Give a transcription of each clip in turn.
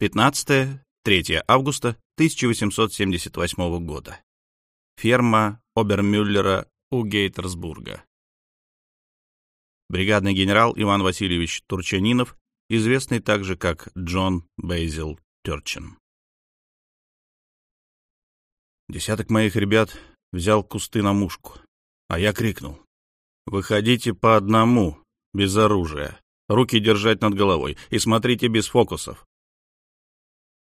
15-3 августа 1878 года. Ферма Обермюллера у Гейтерсбурга. Бригадный генерал Иван Васильевич Турчанинов, известный также как Джон Бейзил Терчин. Десяток моих ребят взял кусты на мушку, а я крикнул. «Выходите по одному, без оружия, руки держать над головой и смотрите без фокусов».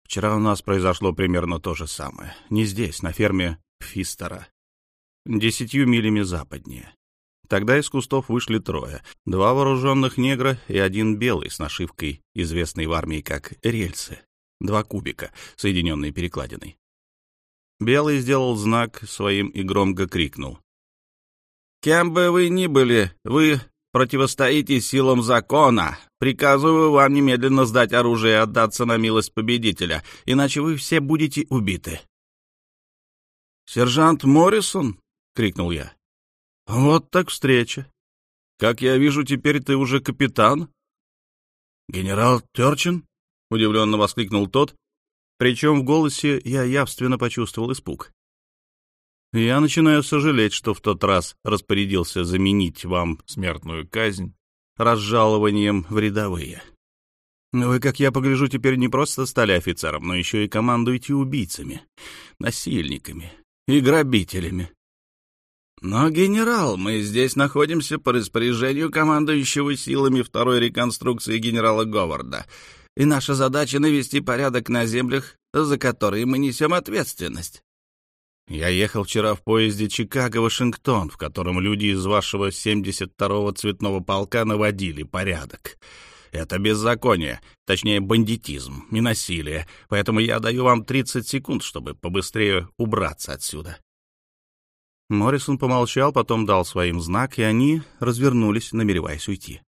Вчера у нас произошло примерно то же самое. Не здесь, на ферме Фистера, десятью милями западнее. Тогда из кустов вышли трое. Два вооруженных негра и один белый с нашивкой, известной в армии как рельсы. Два кубика, соединенные перекладиной. Белый сделал знак своим и громко крикнул. «Кем бы вы ни были, вы противостоите силам закона. Приказываю вам немедленно сдать оружие и отдаться на милость победителя, иначе вы все будете убиты». «Сержант Моррисон?» — крикнул я. «Вот так встреча. Как я вижу, теперь ты уже капитан?» «Генерал Терчин?» — удивленно воскликнул тот, причем в голосе я явственно почувствовал испуг. «Я начинаю сожалеть, что в тот раз распорядился заменить вам смертную казнь разжалованием в рядовые. Вы, как я погляжу, теперь не просто стали офицером, но еще и командуете убийцами, насильниками и грабителями. Но, генерал, мы здесь находимся по распоряжению командующего силами второй реконструкции генерала Говарда, и наша задача — навести порядок на землях, за которые мы несем ответственность. Я ехал вчера в поезде Чикаго-Вашингтон, в котором люди из вашего 72-го цветного полка наводили порядок. Это беззаконие, точнее бандитизм и насилие, поэтому я даю вам 30 секунд, чтобы побыстрее убраться отсюда. Моррисон помолчал, потом дал своим знак, и они развернулись, намереваясь уйти.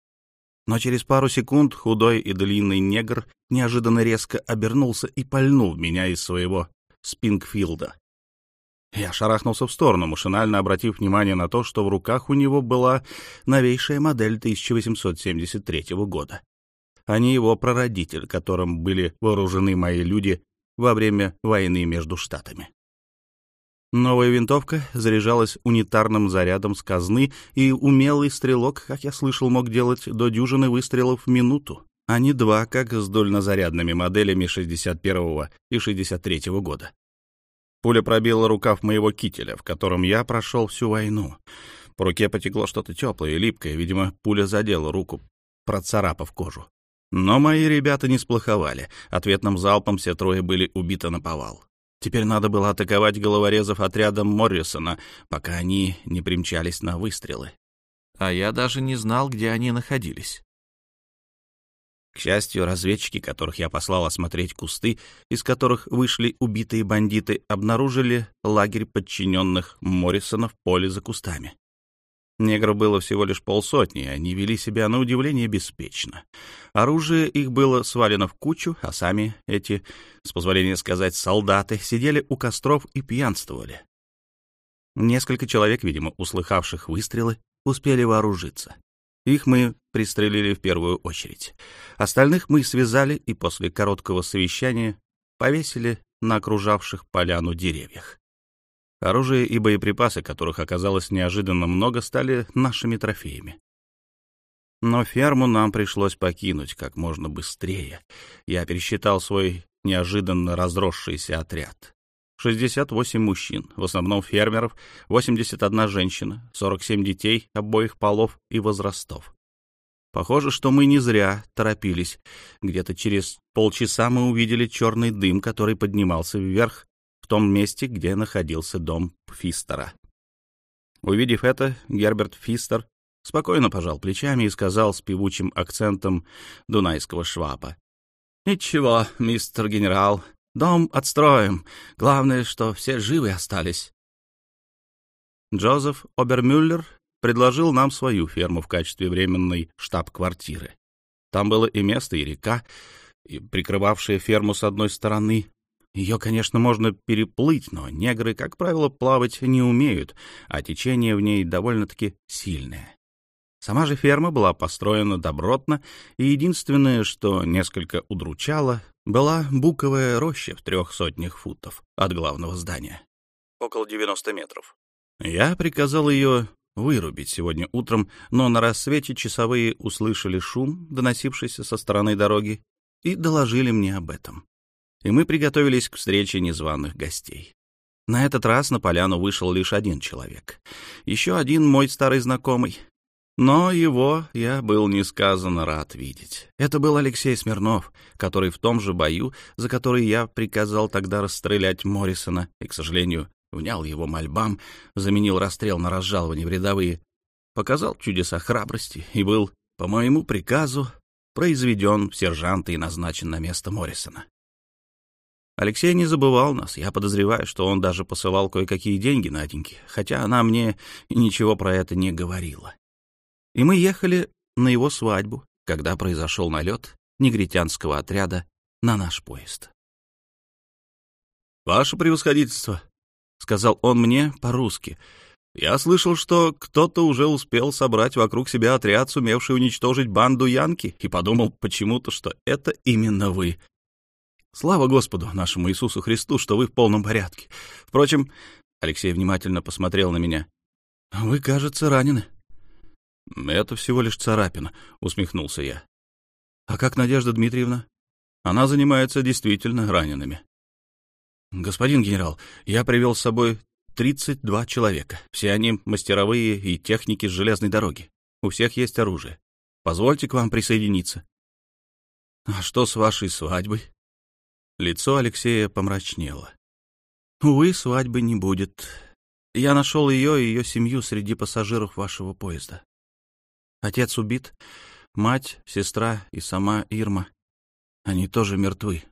Но через пару секунд худой и длинный негр неожиданно резко обернулся и пальнул меня из своего спингфилда. Я шарахнулся в сторону, машинально обратив внимание на то, что в руках у него была новейшая модель 1873 года, а не его прародитель, которым были вооружены мои люди во время войны между штатами. Новая винтовка заряжалась унитарным зарядом с казны, и умелый стрелок, как я слышал, мог делать до дюжины выстрелов в минуту, а не два, как с дульнозарядными моделями 61 и 63 года. Пуля пробила рукав моего кителя, в котором я прошел всю войну. По руке потекло что-то теплое и липкое, видимо, пуля задела руку, процарапав кожу. Но мои ребята не сплоховали. Ответным залпом все трое были убиты на повал. Теперь надо было атаковать головорезов отрядом Моррисона, пока они не примчались на выстрелы. А я даже не знал, где они находились. К счастью, разведчики, которых я послал осмотреть кусты, из которых вышли убитые бандиты, обнаружили лагерь подчиненных Моррисона в поле за кустами. Негров было всего лишь полсотни, они вели себя на удивление беспечно. Оружие их было свалено в кучу, а сами эти, с позволения сказать, солдаты сидели у костров и пьянствовали. Несколько человек, видимо, услыхавших выстрелы, успели вооружиться. Их мы пристрелили в первую очередь. Остальных мы связали и после короткого совещания повесили на окружавших поляну деревьях. Оружие и боеприпасы, которых оказалось неожиданно много, стали нашими трофеями. Но ферму нам пришлось покинуть как можно быстрее. Я пересчитал свой неожиданно разросшийся отряд. 68 мужчин, в основном фермеров, 81 женщина, 47 детей обоих полов и возрастов. Похоже, что мы не зря торопились. Где-то через полчаса мы увидели черный дым, который поднимался вверх в том месте, где находился дом Фистера. Увидев это, Герберт Фистер спокойно пожал плечами и сказал с певучим акцентом дунайского швапа. «Ничего, мистер генерал, дом отстроим. Главное, что все живы остались». Джозеф Обермюллер предложил нам свою ферму в качестве временной штаб-квартиры. Там было и место, и река, и прикрывавшая ферму с одной стороны, ее, конечно, можно переплыть, но негры, как правило, плавать не умеют, а течение в ней довольно-таки сильное. Сама же ферма была построена добротно, и единственное, что несколько удручало, была буковая роща в трех сотнях футов от главного здания. Около 90 метров. Я приказал ее вырубить сегодня утром, но на рассвете часовые услышали шум, доносившийся со стороны дороги, и доложили мне об этом. И мы приготовились к встрече незваных гостей. На этот раз на поляну вышел лишь один человек. Еще один мой старый знакомый, но его я был несказанно рад видеть. Это был Алексей Смирнов, который в том же бою, за который я приказал тогда расстрелять Моррисона, и, к сожалению, внял его мольбам, заменил расстрел на разжалование в рядовые, показал чудеса храбрости и был, по моему приказу, произведен в сержанты и назначен на место Моррисона. Алексей не забывал нас. Я подозреваю, что он даже посылал кое-какие деньги Наденьке, хотя она мне ничего про это не говорила и мы ехали на его свадьбу, когда произошел налет негритянского отряда на наш поезд. «Ваше превосходительство», — сказал он мне по-русски, — «я слышал, что кто-то уже успел собрать вокруг себя отряд, сумевший уничтожить банду Янки, и подумал почему-то, что это именно вы. Слава Господу, нашему Иисусу Христу, что вы в полном порядке. Впрочем, Алексей внимательно посмотрел на меня. Вы, кажется, ранены. «Это всего лишь царапина», — усмехнулся я. «А как Надежда Дмитриевна? Она занимается действительно ранеными». «Господин генерал, я привел с собой 32 человека. Все они мастеровые и техники с железной дороги. У всех есть оружие. Позвольте к вам присоединиться». «А что с вашей свадьбой?» Лицо Алексея помрачнело. «Увы, свадьбы не будет. Я нашел ее и ее семью среди пассажиров вашего поезда. Отец убит, мать, сестра и сама Ирма. Они тоже мертвы.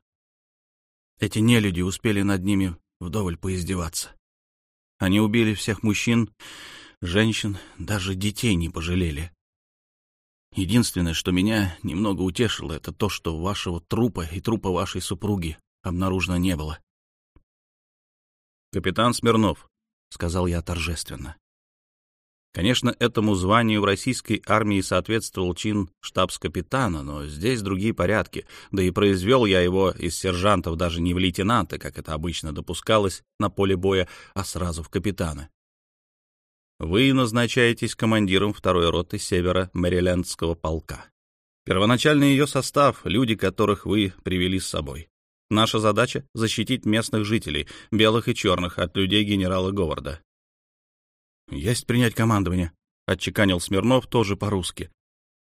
Эти нелюди успели над ними вдоволь поиздеваться. Они убили всех мужчин, женщин, даже детей не пожалели. Единственное, что меня немного утешило, это то, что вашего трупа и трупа вашей супруги обнаружено не было. «Капитан Смирнов», — сказал я торжественно, Конечно, этому званию в российской армии соответствовал чин штабс-капитана, но здесь другие порядки, да и произвел я его из сержантов даже не в лейтенанта, как это обычно допускалось на поле боя, а сразу в капитана. Вы назначаетесь командиром второй роты севера Мэрилендского полка. Первоначальный ее состав — люди, которых вы привели с собой. Наша задача — защитить местных жителей, белых и черных, от людей генерала Говарда. «Есть принять командование», — отчеканил Смирнов тоже по-русски.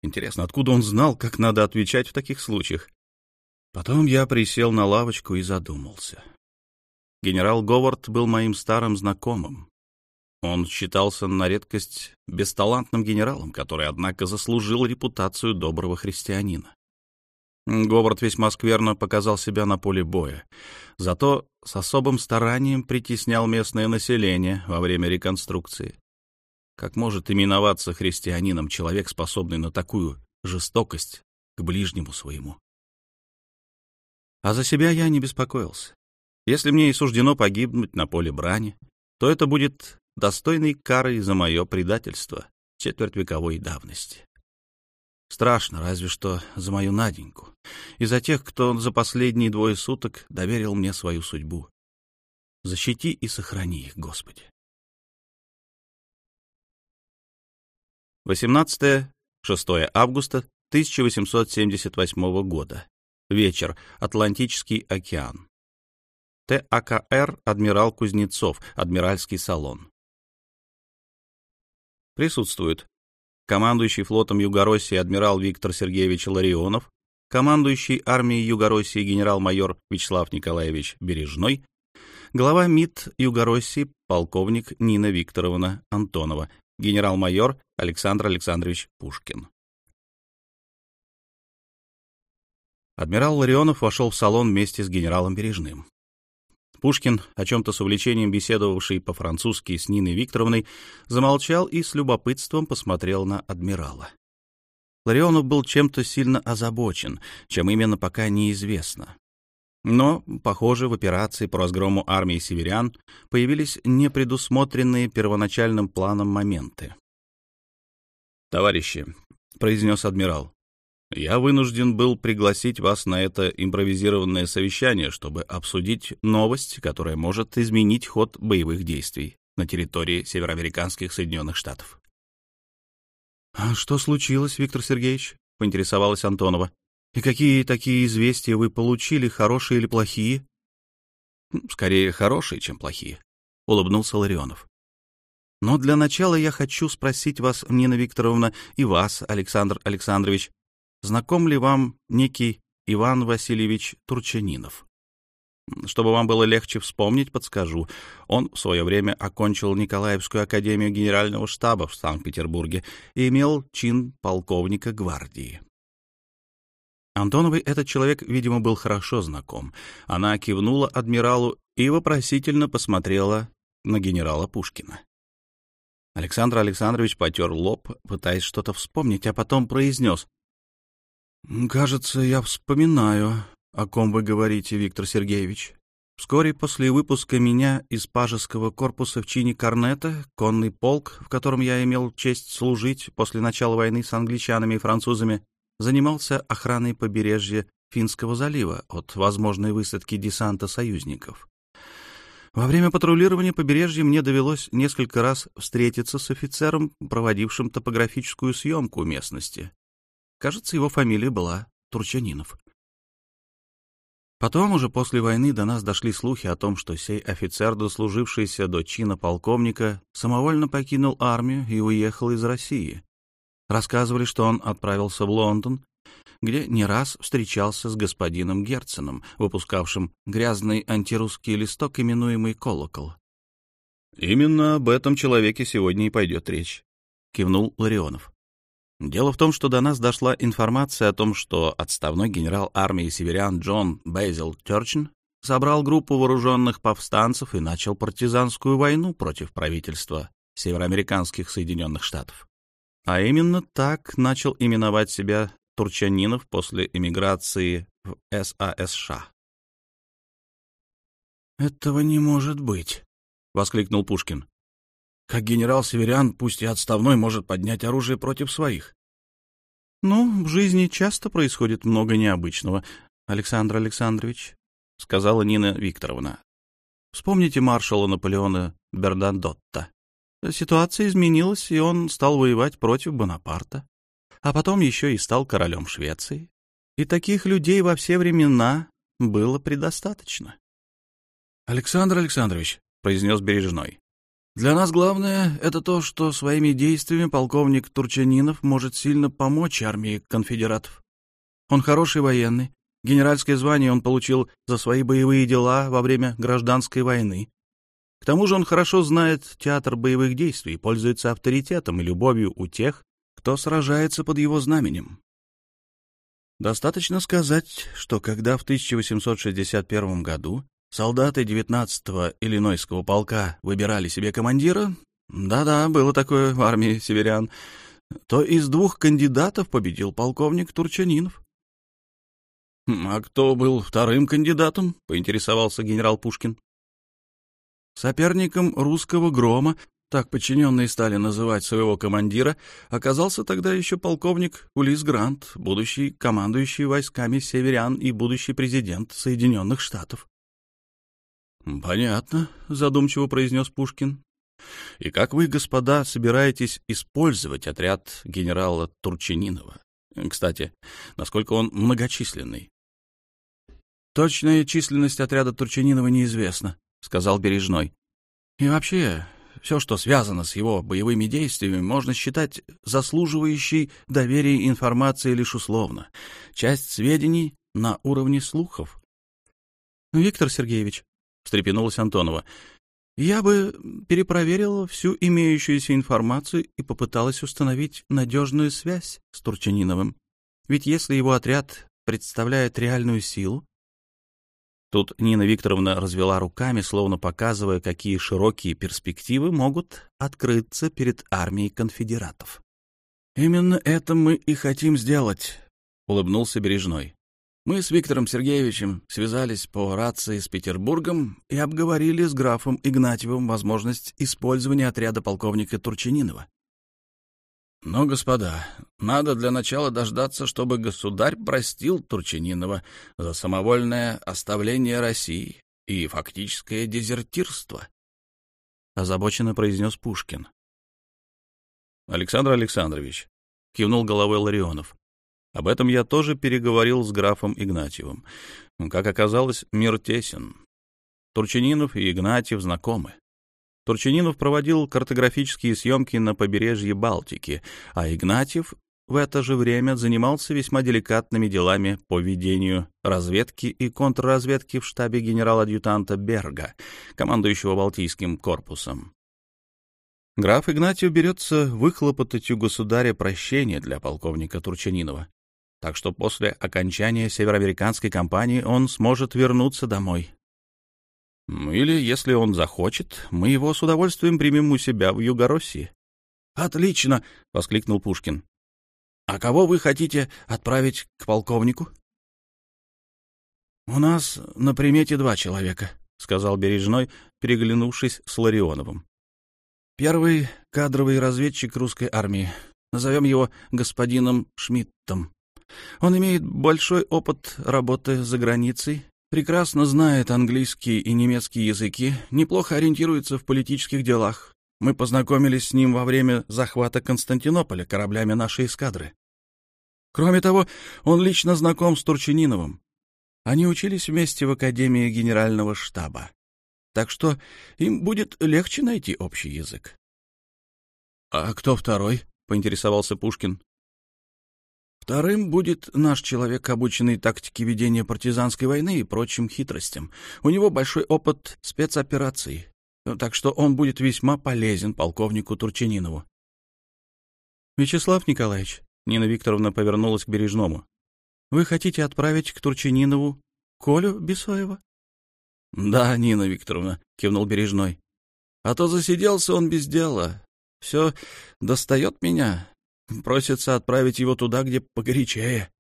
Интересно, откуда он знал, как надо отвечать в таких случаях? Потом я присел на лавочку и задумался. Генерал Говард был моим старым знакомым. Он считался на редкость бесталантным генералом, который, однако, заслужил репутацию доброго христианина. Говард весьма скверно показал себя на поле боя, зато с особым старанием притеснял местное население во время реконструкции. Как может именоваться христианином человек, способный на такую жестокость к ближнему своему? А за себя я не беспокоился. Если мне и суждено погибнуть на поле брани, то это будет достойной карой за мое предательство четвертьвековой давности. Страшно, разве что за мою Наденьку и за тех, кто за последние двое суток доверил мне свою судьбу. Защити и сохрани их, Господи. 18-6 августа 1878 года. Вечер. Атлантический океан. ТАКР «Адмирал Кузнецов», «Адмиральский салон». Присутствуют командующий флотом Югороссии адмирал Виктор Сергеевич Ларионов, командующий армией Югороссии генерал-майор Вячеслав Николаевич Бережной, глава МИД Югороссии полковник Нина Викторовна Антонова, генерал-майор Александр Александрович Пушкин. Адмирал Ларионов вошел в салон вместе с генералом Бережным. Пушкин, о чем-то с увлечением беседовавший по-французски с Ниной Викторовной, замолчал и с любопытством посмотрел на адмирала. Ларионов был чем-то сильно озабочен, чем именно пока неизвестно. Но, похоже, в операции по разгрому армии северян появились непредусмотренные первоначальным планом моменты. «Товарищи», — произнес адмирал, — «я вынужден был пригласить вас на это импровизированное совещание, чтобы обсудить новость, которая может изменить ход боевых действий на территории североамериканских Соединенных Штатов». «А что случилось, Виктор Сергеевич?» — поинтересовалась Антонова. «И какие такие известия вы получили, хорошие или плохие?» «Скорее, хорошие, чем плохие», — улыбнулся Ларионов. Но для начала я хочу спросить вас, Нина Викторовна, и вас, Александр Александрович, знаком ли вам некий Иван Васильевич Турчанинов? Чтобы вам было легче вспомнить, подскажу. Он в свое время окончил Николаевскую академию генерального штаба в Санкт-Петербурге и имел чин полковника гвардии. Антоновой этот человек, видимо, был хорошо знаком. Она кивнула адмиралу и вопросительно посмотрела на генерала Пушкина. Александр Александрович потер лоб, пытаясь что-то вспомнить, а потом произнес. «Кажется, я вспоминаю, о ком вы говорите, Виктор Сергеевич. Вскоре после выпуска меня из пажеского корпуса в чине корнета, конный полк, в котором я имел честь служить после начала войны с англичанами и французами, занимался охраной побережья Финского залива от возможной высадки десанта союзников. Во время патрулирования побережья мне довелось несколько раз встретиться с офицером, проводившим топографическую съемку местности. Кажется, его фамилия была Турчанинов. Потом, уже после войны, до нас дошли слухи о том, что сей офицер, дослужившийся до чина полковника, самовольно покинул армию и уехал из России. Рассказывали, что он отправился в Лондон где не раз встречался с господином Герценом, выпускавшим грязный антирусский листок, именуемый «Колокол». «Именно об этом человеке сегодня и пойдет речь», — кивнул Ларионов. Дело в том, что до нас дошла информация о том, что отставной генерал армии северян Джон Бейзел Терчин собрал группу вооруженных повстанцев и начал партизанскую войну против правительства североамериканских Соединенных Штатов. А именно так начал именовать себя турчанинов после эмиграции в САСШ. «Этого не может быть», — воскликнул Пушкин. «Как генерал Северян, пусть и отставной, может поднять оружие против своих». «Ну, в жизни часто происходит много необычного, Александр Александрович», — сказала Нина Викторовна. «Вспомните маршала Наполеона Бернадотта. Ситуация изменилась, и он стал воевать против Бонапарта а потом еще и стал королем Швеции. И таких людей во все времена было предостаточно. — Александр Александрович, — произнес Бережной, — для нас главное — это то, что своими действиями полковник Турчанинов может сильно помочь армии конфедератов. Он хороший военный, генеральское звание он получил за свои боевые дела во время гражданской войны. К тому же он хорошо знает театр боевых действий, пользуется авторитетом и любовью у тех, кто сражается под его знаменем. Достаточно сказать, что когда в 1861 году солдаты 19-го Иллинойского полка выбирали себе командира, да-да, было такое в армии северян, то из двух кандидатов победил полковник Турчанинов. — А кто был вторым кандидатом? — поинтересовался генерал Пушкин. Соперником русского грома так подчиненные стали называть своего командира, оказался тогда еще полковник Улис Грант, будущий командующий войсками северян и будущий президент Соединенных Штатов. «Понятно», — задумчиво произнес Пушкин. «И как вы, господа, собираетесь использовать отряд генерала Турчининова? Кстати, насколько он многочисленный?» «Точная численность отряда Турчининова неизвестна», — сказал Бережной. «И вообще, все, что связано с его боевыми действиями, можно считать заслуживающей доверия информацией лишь условно. Часть сведений на уровне слухов. — Виктор Сергеевич, — встрепенулась Антонова, — я бы перепроверила всю имеющуюся информацию и попыталась установить надежную связь с Турчаниновым. Ведь если его отряд представляет реальную силу, Тут Нина Викторовна развела руками, словно показывая, какие широкие перспективы могут открыться перед армией конфедератов. «Именно это мы и хотим сделать», — улыбнулся Бережной. «Мы с Виктором Сергеевичем связались по рации с Петербургом и обговорили с графом Игнатьевым возможность использования отряда полковника Турчининова». Но, господа, надо для начала дождаться, чтобы государь простил Турчининова за самовольное оставление России и фактическое дезертирство, — озабоченно произнес Пушкин. Александр Александрович, — кивнул головой Ларионов, — об этом я тоже переговорил с графом Игнатьевым. Как оказалось, мир тесен. Турчининов и Игнатьев знакомы. Турчининов проводил картографические съемки на побережье Балтики, а Игнатьев в это же время занимался весьма деликатными делами по ведению разведки и контрразведки в штабе генерал-адъютанта Берга, командующего Балтийским корпусом. Граф Игнатьев берется выхлопотать у государя прощение для полковника Турчининова, так что после окончания североамериканской кампании он сможет вернуться домой. Или, если он захочет, мы его с удовольствием примем у себя в Югороссии. — Отлично! — воскликнул Пушкин. — А кого вы хотите отправить к полковнику? — У нас на примете два человека, — сказал Бережной, переглянувшись с Ларионовым. — Первый — кадровый разведчик русской армии. Назовем его господином Шмидтом. Он имеет большой опыт работы за границей прекрасно знает английский и немецкий языки, неплохо ориентируется в политических делах. Мы познакомились с ним во время захвата Константинополя кораблями нашей эскадры. Кроме того, он лично знаком с Турчининовым. Они учились вместе в Академии Генерального штаба. Так что им будет легче найти общий язык. — А кто второй? — поинтересовался Пушкин. Вторым будет наш человек, обученный тактике ведения партизанской войны и прочим хитростям. У него большой опыт спецопераций, так что он будет весьма полезен полковнику Турчининову. — Вячеслав Николаевич, — Нина Викторовна повернулась к Бережному, — вы хотите отправить к Турчининову Колю Бесоева? — Да, Нина Викторовна, — кивнул Бережной. — А то засиделся он без дела. Все достает меня. Просится отправить его туда, где погорячее.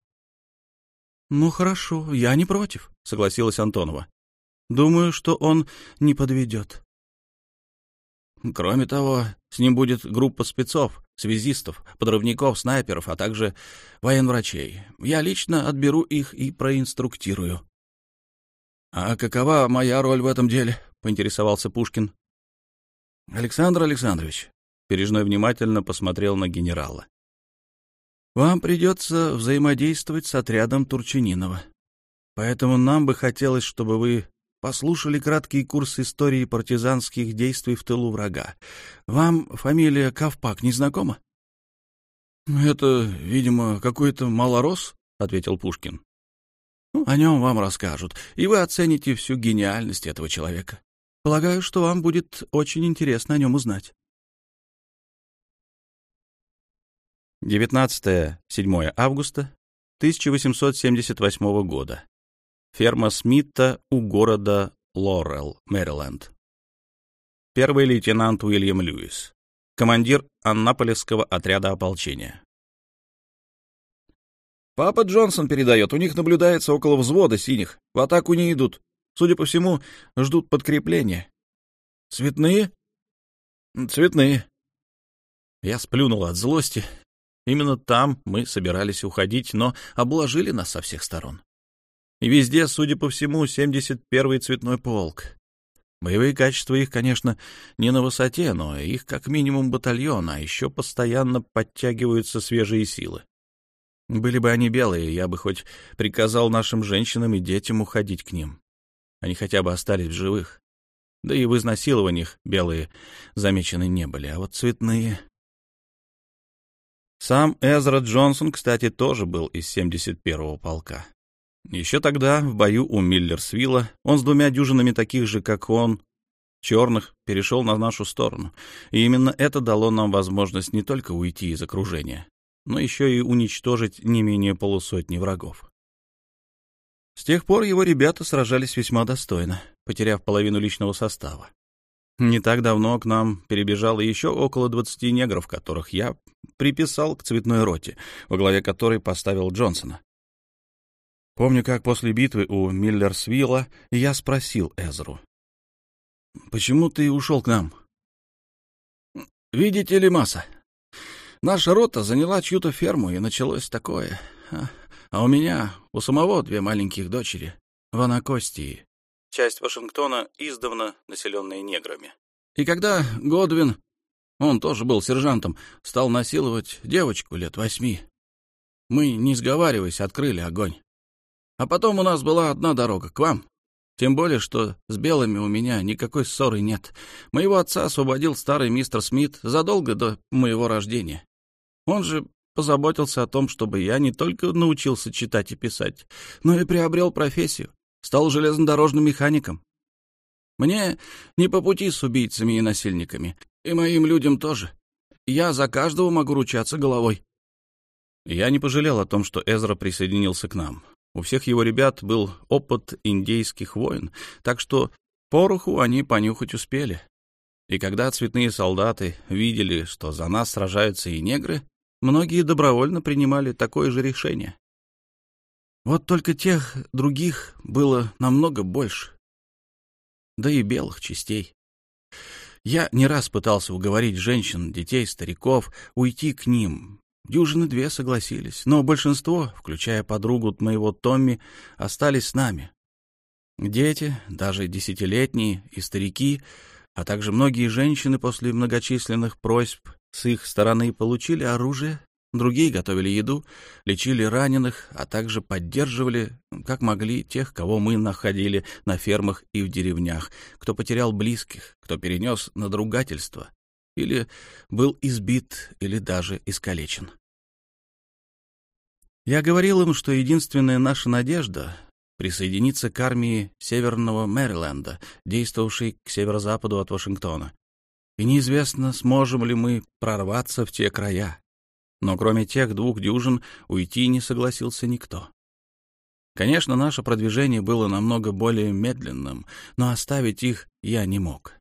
— Ну, хорошо, я не против, — согласилась Антонова. — Думаю, что он не подведет. Кроме того, с ним будет группа спецов, связистов, подрывников, снайперов, а также военврачей. Я лично отберу их и проинструктирую. — А какова моя роль в этом деле? — поинтересовался Пушкин. — Александр Александрович, Пережной внимательно посмотрел на генерала. Вам придется взаимодействовать с отрядом Турчининова. Поэтому нам бы хотелось, чтобы вы послушали краткий курс истории партизанских действий в тылу врага. Вам фамилия Ковпак не знакома? — Это, видимо, какой-то малорос, — ответил Пушкин. Ну, — О нем вам расскажут, и вы оцените всю гениальность этого человека. Полагаю, что вам будет очень интересно о нем узнать. 19-7 августа 1878 года. Ферма Смита у города Лорел, Мэриленд. Первый лейтенант Уильям Льюис, командир Аннаполисского отряда ополчения. «Папа Джонсон передает, у них наблюдается около взвода синих. В атаку не идут. Судя по всему, ждут подкрепления. Цветные?» «Цветные». Я сплюнул от злости Именно там мы собирались уходить, но обложили нас со всех сторон. И везде, судя по всему, 71-й цветной полк. Боевые качества их, конечно, не на высоте, но их как минимум батальон, а еще постоянно подтягиваются свежие силы. Были бы они белые, я бы хоть приказал нашим женщинам и детям уходить к ним. Они хотя бы остались в живых. Да и в изнасилованиях белые замечены не были, а вот цветные сам Эзра Джонсон, кстати, тоже был из 71-го полка. Еще тогда, в бою у Миллерсвилла, он с двумя дюжинами таких же, как он, черных, перешел на нашу сторону. И именно это дало нам возможность не только уйти из окружения, но еще и уничтожить не менее полусотни врагов. С тех пор его ребята сражались весьма достойно, потеряв половину личного состава. Не так давно к нам перебежало еще около двадцати негров, которых я приписал к цветной роте, во главе которой поставил Джонсона. Помню, как после битвы у Миллерсвилла я спросил Эзру. «Почему ты ушел к нам?» «Видите ли, масса, Наша рота заняла чью-то ферму, и началось такое. А, а у меня, у самого две маленьких дочери в Анакостии. Часть Вашингтона издавна населенная неграми. И когда Годвин, он тоже был сержантом, стал насиловать девочку лет восьми, мы, не сговариваясь, открыли огонь. А потом у нас была одна дорога к вам. Тем более, что с белыми у меня никакой ссоры нет. Моего отца освободил старый мистер Смит задолго до моего рождения. Он же позаботился о том, чтобы я не только научился читать и писать, но и приобрел профессию, стал железнодорожным механиком. Мне не по пути с убийцами и насильниками, и моим людям тоже. Я за каждого могу ручаться головой. Я не пожалел о том, что Эзра присоединился к нам. У всех его ребят был опыт индейских войн, так что пороху они понюхать успели. И когда цветные солдаты видели, что за нас сражаются и негры, многие добровольно принимали такое же решение. Вот только тех других было намного больше. Да и белых частей. Я не раз пытался уговорить женщин, детей, стариков уйти к ним, Дюжины две согласились, но большинство, включая подругу моего Томми, остались с нами. Дети, даже десятилетние и старики, а также многие женщины после многочисленных просьб с их стороны получили оружие, другие готовили еду, лечили раненых, а также поддерживали, как могли, тех, кого мы находили на фермах и в деревнях, кто потерял близких, кто перенес надругательство, или был избит, или даже искалечен. Я говорил им, что единственная наша надежда — присоединиться к армии Северного Мэриленда, действовавшей к северо-западу от Вашингтона. И неизвестно, сможем ли мы прорваться в те края. Но кроме тех двух дюжин уйти не согласился никто. Конечно, наше продвижение было намного более медленным, но оставить их я не мог.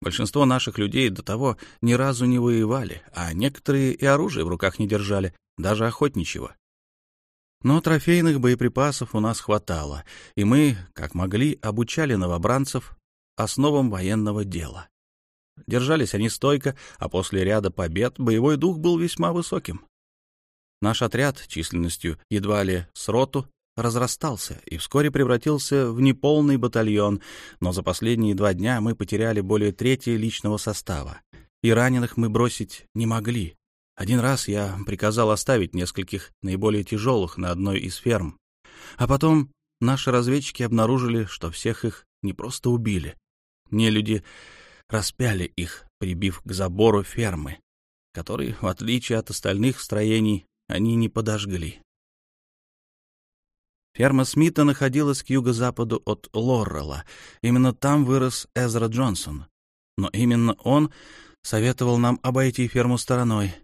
Большинство наших людей до того ни разу не воевали, а некоторые и оружие в руках не держали, даже охотничьего. Но трофейных боеприпасов у нас хватало, и мы, как могли, обучали новобранцев основам военного дела. Держались они стойко, а после ряда побед боевой дух был весьма высоким. Наш отряд численностью едва ли с роту разрастался и вскоре превратился в неполный батальон, но за последние два дня мы потеряли более трети личного состава, и раненых мы бросить не могли. Один раз я приказал оставить нескольких наиболее тяжелых на одной из ферм, а потом наши разведчики обнаружили, что всех их не просто убили, не люди распяли их, прибив к забору фермы, который, в отличие от остальных строений, они не подожгли. Ферма Смита находилась к юго-западу от Лоррелла. Именно там вырос Эзра Джонсон. Но именно он советовал нам обойти ферму стороной.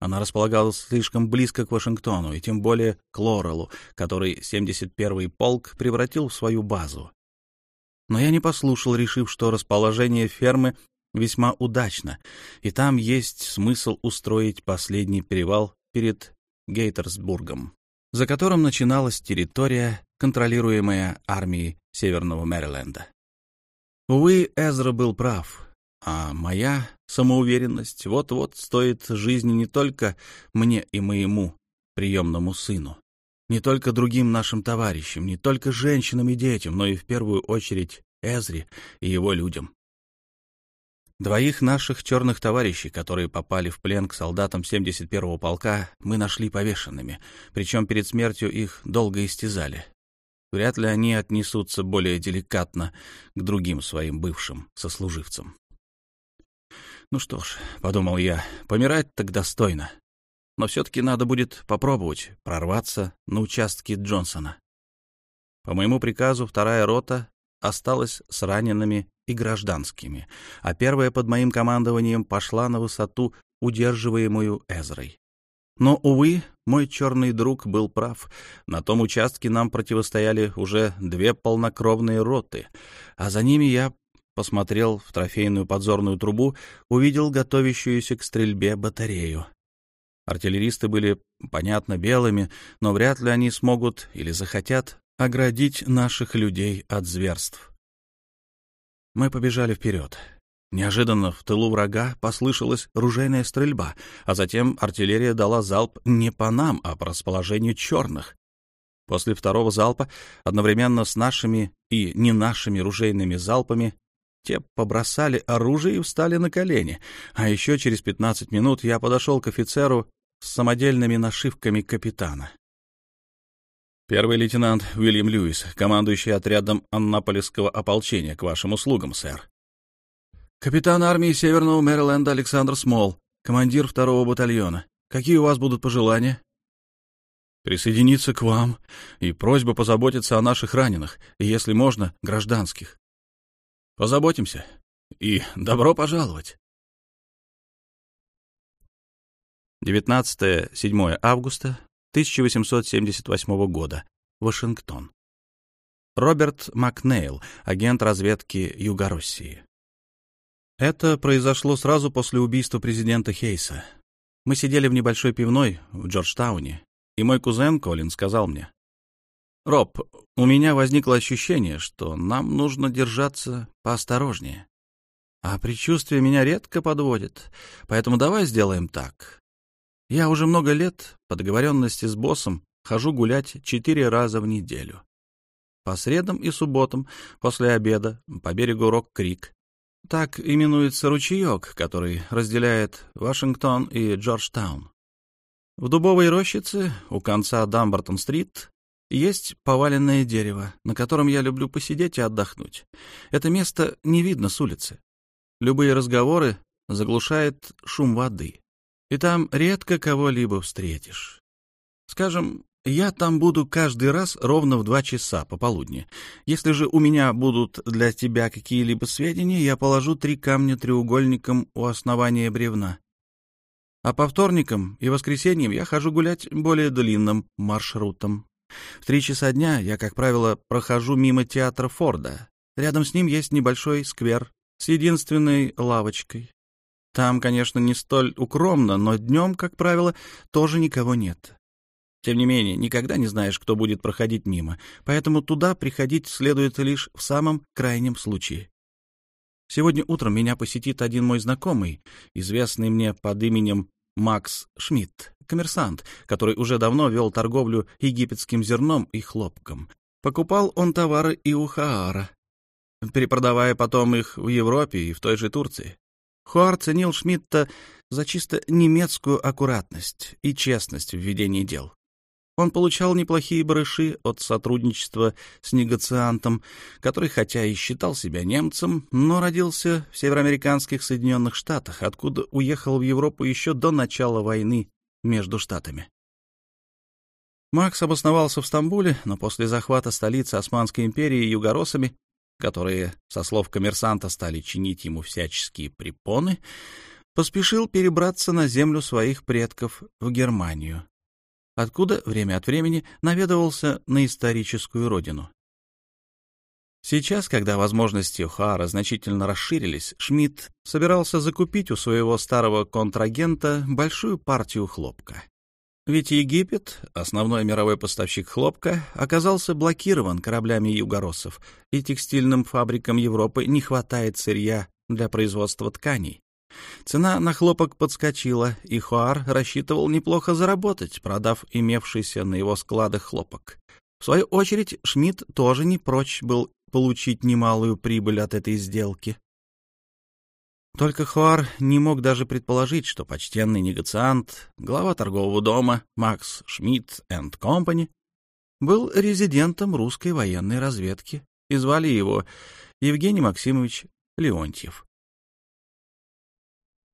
Она располагалась слишком близко к Вашингтону, и тем более к Лорелу, который 71-й полк превратил в свою базу. Но я не послушал, решив, что расположение фермы весьма удачно, и там есть смысл устроить последний перевал перед Гейтерсбургом за которым начиналась территория, контролируемая армией Северного Мэриленда. Увы, Эзра был прав, а моя самоуверенность вот-вот стоит жизни не только мне и моему приемному сыну, не только другим нашим товарищам, не только женщинам и детям, но и в первую очередь Эзре и его людям. Двоих наших черных товарищей, которые попали в плен к солдатам 71-го полка, мы нашли повешенными, причем перед смертью их долго истязали. Вряд ли они отнесутся более деликатно к другим своим бывшим сослуживцам. «Ну что ж», — подумал я, — «помирать так достойно. Но все-таки надо будет попробовать прорваться на участке Джонсона». По моему приказу вторая рота осталась с ранеными и гражданскими, а первая под моим командованием пошла на высоту, удерживаемую Эзрой. Но, увы, мой черный друг был прав. На том участке нам противостояли уже две полнокровные роты, а за ними я посмотрел в трофейную подзорную трубу, увидел готовящуюся к стрельбе батарею. Артиллеристы были, понятно, белыми, но вряд ли они смогут или захотят оградить наших людей от зверств. Мы побежали вперед. Неожиданно в тылу врага послышалась ружейная стрельба, а затем артиллерия дала залп не по нам, а по расположению черных. После второго залпа, одновременно с нашими и не нашими ружейными залпами, те побросали оружие и встали на колени, а еще через 15 минут я подошел к офицеру с самодельными нашивками капитана. «Первый лейтенант Уильям Льюис, командующий отрядом Аннаполисского ополчения, к вашим услугам, сэр», Капитан армии Северного Мэриленда Александр Смол, командир второго батальона. Какие у вас будут пожелания? Присоединиться к вам и просьба позаботиться о наших раненых, и, если можно, гражданских. Позаботимся. И добро пожаловать. 19-7 августа 1878 года. Вашингтон. Роберт Макнейл, агент разведки Юго-России. Это произошло сразу после убийства президента Хейса. Мы сидели в небольшой пивной в Джорджтауне, и мой кузен Колин сказал мне, «Роб, у меня возникло ощущение, что нам нужно держаться поосторожнее. А предчувствие меня редко подводит, поэтому давай сделаем так. Я уже много лет по договоренности с боссом хожу гулять четыре раза в неделю. По средам и субботам после обеда по берегу Рок-Крик, так именуется ручеек, который разделяет Вашингтон и Джорджтаун. В дубовой рощице у конца Дамбартон-стрит есть поваленное дерево, на котором я люблю посидеть и отдохнуть. Это место не видно с улицы. Любые разговоры заглушает шум воды, и там редко кого-либо встретишь. Скажем, я там буду каждый раз ровно в два часа пополудни. Если же у меня будут для тебя какие-либо сведения, я положу три камня треугольником у основания бревна. А по вторникам и воскресеньям я хожу гулять более длинным маршрутом. В три часа дня я, как правило, прохожу мимо театра Форда. Рядом с ним есть небольшой сквер с единственной лавочкой. Там, конечно, не столь укромно, но днем, как правило, тоже никого нет. Тем не менее, никогда не знаешь, кто будет проходить мимо, поэтому туда приходить следует лишь в самом крайнем случае. Сегодня утром меня посетит один мой знакомый, известный мне под именем Макс Шмидт, коммерсант, который уже давно вел торговлю египетским зерном и хлопком. Покупал он товары и у Хаара, перепродавая потом их в Европе и в той же Турции. Хуар ценил Шмидта за чисто немецкую аккуратность и честность в ведении дел. Он получал неплохие барыши от сотрудничества с негациантом, который, хотя и считал себя немцем, но родился в североамериканских Соединенных Штатах, откуда уехал в Европу еще до начала войны между штатами. Макс обосновался в Стамбуле, но после захвата столицы Османской империи югоросами, которые, со слов коммерсанта, стали чинить ему всяческие препоны, поспешил перебраться на землю своих предков в Германию, откуда время от времени наведывался на историческую родину. Сейчас, когда возможности Ухара значительно расширились, Шмидт собирался закупить у своего старого контрагента большую партию хлопка. Ведь Египет, основной мировой поставщик хлопка, оказался блокирован кораблями югороссов, и текстильным фабрикам Европы не хватает сырья для производства тканей. Цена на хлопок подскочила, и Хуар рассчитывал неплохо заработать, продав имевшийся на его складах хлопок. В свою очередь, Шмидт тоже не прочь был получить немалую прибыль от этой сделки. Только Хуар не мог даже предположить, что почтенный негациант, глава торгового дома Макс Шмидт энд Компани, был резидентом русской военной разведки, и звали его Евгений Максимович Леонтьев.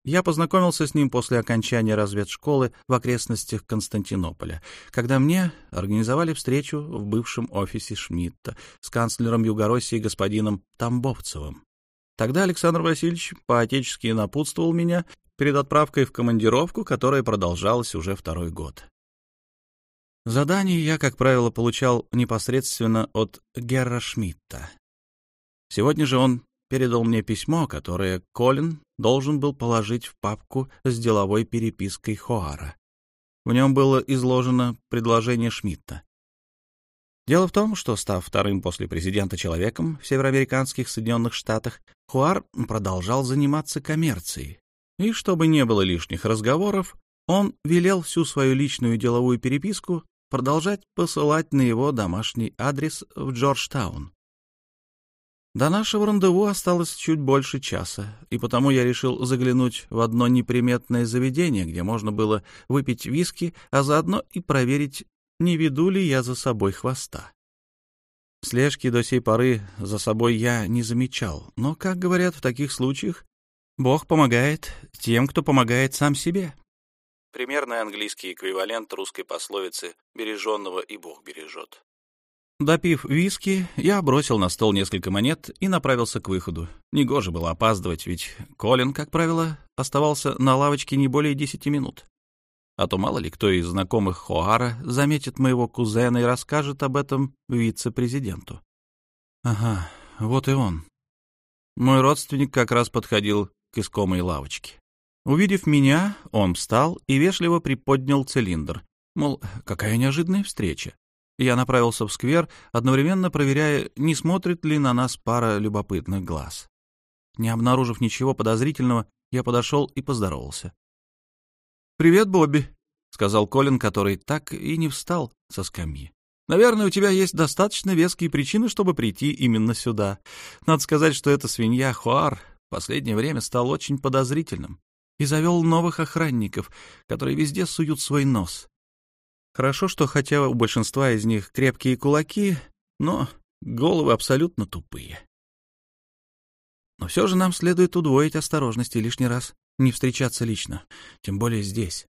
Я познакомился с ним после окончания разведшколы в окрестностях Константинополя, когда мне организовали встречу в бывшем офисе Шмидта с канцлером Югороссии господином Тамбовцевым. Тогда Александр Васильевич по-отечески напутствовал меня перед отправкой в командировку, которая продолжалась уже второй год. Задания я, как правило, получал непосредственно от Герра Шмидта. Сегодня же он передал мне письмо, которое Колин должен был положить в папку с деловой перепиской Хоара. В нем было изложено предложение Шмидта. Дело в том, что, став вторым после президента человеком в североамериканских Соединенных Штатах, Хуар продолжал заниматься коммерцией. И чтобы не было лишних разговоров, он велел всю свою личную деловую переписку продолжать посылать на его домашний адрес в Джорджтаун. До нашего рандеву осталось чуть больше часа, и потому я решил заглянуть в одно неприметное заведение, где можно было выпить виски, а заодно и проверить, не веду ли я за собой хвоста. Слежки до сей поры за собой я не замечал, но, как говорят в таких случаях, Бог помогает тем, кто помогает сам себе. Примерный английский эквивалент русской пословицы «береженного и Бог бережет». Допив виски, я бросил на стол несколько монет и направился к выходу. Негоже было опаздывать, ведь Колин, как правило, оставался на лавочке не более десяти минут. А то мало ли кто из знакомых Хоара заметит моего кузена и расскажет об этом вице-президенту. Ага, вот и он. Мой родственник как раз подходил к искомой лавочке. Увидев меня, он встал и вежливо приподнял цилиндр. Мол, какая неожиданная встреча. Я направился в сквер, одновременно проверяя, не смотрит ли на нас пара любопытных глаз. Не обнаружив ничего подозрительного, я подошел и поздоровался. «Привет, Бобби», — сказал Колин, который так и не встал со скамьи. «Наверное, у тебя есть достаточно веские причины, чтобы прийти именно сюда. Надо сказать, что эта свинья Хуар в последнее время стал очень подозрительным и завел новых охранников, которые везде суют свой нос. Хорошо, что хотя у большинства из них крепкие кулаки, но головы абсолютно тупые. Но все же нам следует удвоить осторожность и лишний раз не встречаться лично, тем более здесь.